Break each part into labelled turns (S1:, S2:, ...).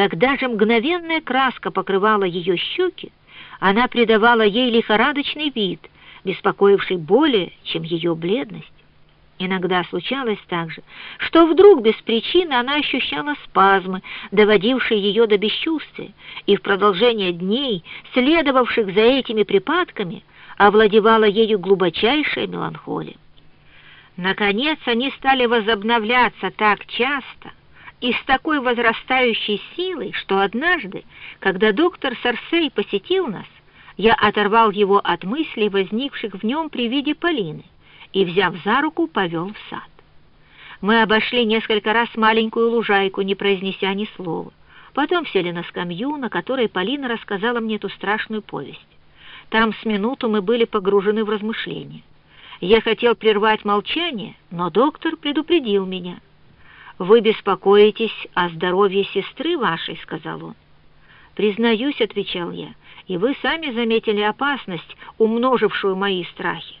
S1: Когда же мгновенная краска покрывала ее щеки, она придавала ей лихорадочный вид, беспокоивший более, чем ее бледность. Иногда случалось также, что вдруг без причины она ощущала спазмы, доводившие ее до бесчувствия, и в продолжение дней, следовавших за этими припадками, овладевала ею глубочайшая меланхолия. Наконец они стали возобновляться так часто и с такой возрастающей силой, что однажды, когда доктор Сарсей посетил нас, я оторвал его от мыслей, возникших в нем при виде Полины, и, взяв за руку, повел в сад. Мы обошли несколько раз маленькую лужайку, не произнеся ни слова. Потом сели на скамью, на которой Полина рассказала мне эту страшную повесть. Там с минуту мы были погружены в размышления. Я хотел прервать молчание, но доктор предупредил меня. «Вы беспокоитесь о здоровье сестры вашей», — сказал он. «Признаюсь», — отвечал я, — «и вы сами заметили опасность, умножившую мои страхи.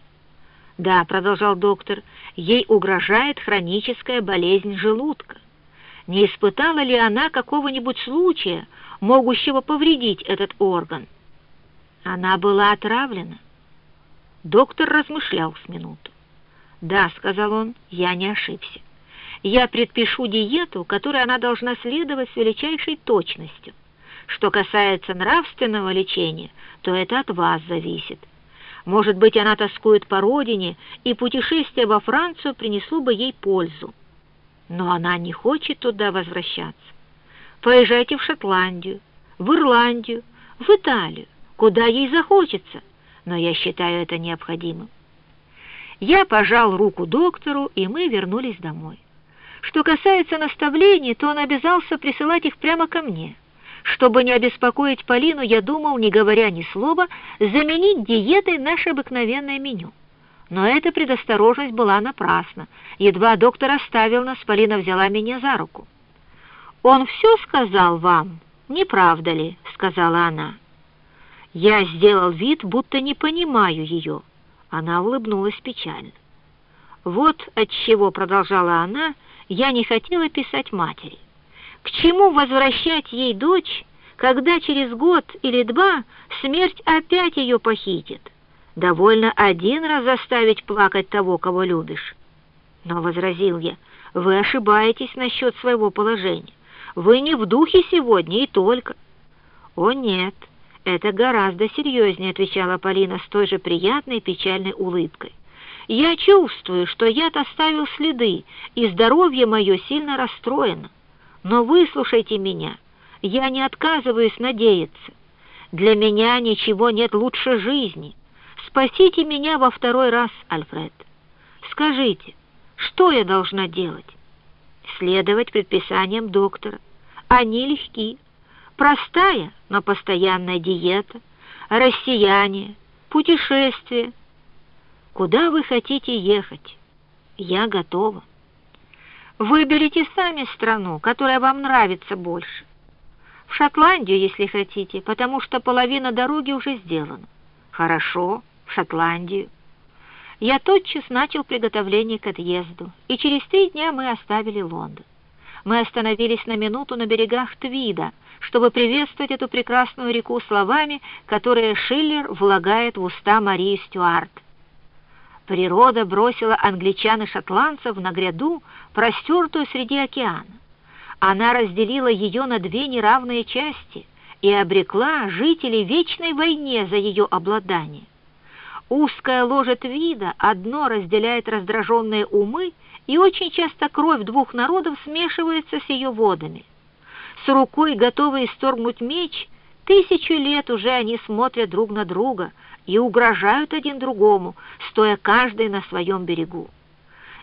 S1: «Да», — продолжал доктор, — «ей угрожает хроническая болезнь желудка. Не испытала ли она какого-нибудь случая, могущего повредить этот орган?» Она была отравлена. Доктор размышлял с минуту. «Да», — сказал он, — «я не ошибся. Я предпишу диету, которой она должна следовать с величайшей точностью. Что касается нравственного лечения, то это от вас зависит. Может быть, она тоскует по родине, и путешествие во Францию принесло бы ей пользу. Но она не хочет туда возвращаться. Поезжайте в Шотландию, в Ирландию, в Италию, куда ей захочется, но я считаю это необходимым. Я пожал руку доктору, и мы вернулись домой. Что касается наставлений, то он обязался присылать их прямо ко мне. Чтобы не обеспокоить Полину, я думал, не говоря ни слова, заменить диетой наше обыкновенное меню. Но эта предосторожность была напрасна. Едва доктор оставил нас, Полина взяла меня за руку. «Он все сказал вам, не правда ли?» — сказала она. Я сделал вид, будто не понимаю ее. Она улыбнулась печально. «Вот отчего», — продолжала она, — «я не хотела писать матери». К чему возвращать ей дочь, когда через год или два смерть опять ее похитит? Довольно один раз заставить плакать того, кого любишь. Но, — возразил я, — вы ошибаетесь насчет своего положения. Вы не в духе сегодня и только. О, нет, это гораздо серьезнее, — отвечала Полина с той же приятной печальной улыбкой. Я чувствую, что яд оставил следы, и здоровье мое сильно расстроено. Но выслушайте меня, я не отказываюсь надеяться. Для меня ничего нет лучше жизни. Спасите меня во второй раз, Альфред. Скажите, что я должна делать? Следовать предписаниям доктора. Они легки. Простая, но постоянная диета, россияне, путешествие. Куда вы хотите ехать? Я готова. Выберите сами страну, которая вам нравится больше. В Шотландию, если хотите, потому что половина дороги уже сделана. Хорошо, в Шотландию. Я тотчас начал приготовление к отъезду, и через три дня мы оставили Лондон. Мы остановились на минуту на берегах Твида, чтобы приветствовать эту прекрасную реку словами, которые Шиллер влагает в уста Марии Стюарт. Природа бросила англичан и шотландцев на гряду, простертую среди океана. Она разделила ее на две неравные части и обрекла жителей вечной войне за ее обладание. Узкое ложе Твида одно разделяет раздраженные умы, и очень часто кровь двух народов смешивается с ее водами. С рукой, готовой исторгнуть меч, тысячу лет уже они смотрят друг на друга — и угрожают один другому, стоя каждый на своем берегу.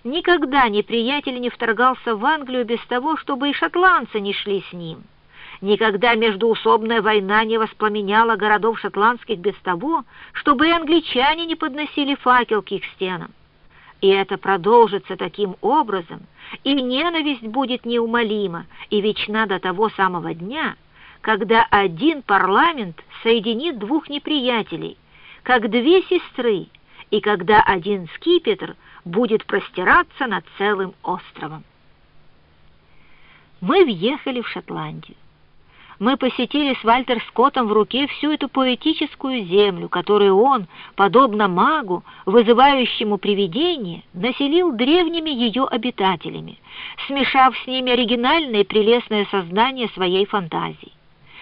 S1: Никогда неприятель не вторгался в Англию без того, чтобы и шотландцы не шли с ним. Никогда междуусобная война не воспламеняла городов шотландских без того, чтобы и англичане не подносили факел к их стенам. И это продолжится таким образом, и ненависть будет неумолима и вечна до того самого дня, когда один парламент соединит двух неприятелей – как две сестры, и когда один скипетр будет простираться над целым островом. Мы въехали в Шотландию. мы посетили с Вальтер Скоттом в руке всю эту поэтическую землю, которую он, подобно магу, вызывающему привидение, населил древними ее обитателями, смешав с ними оригинальное и прелестное сознание своей фантазии.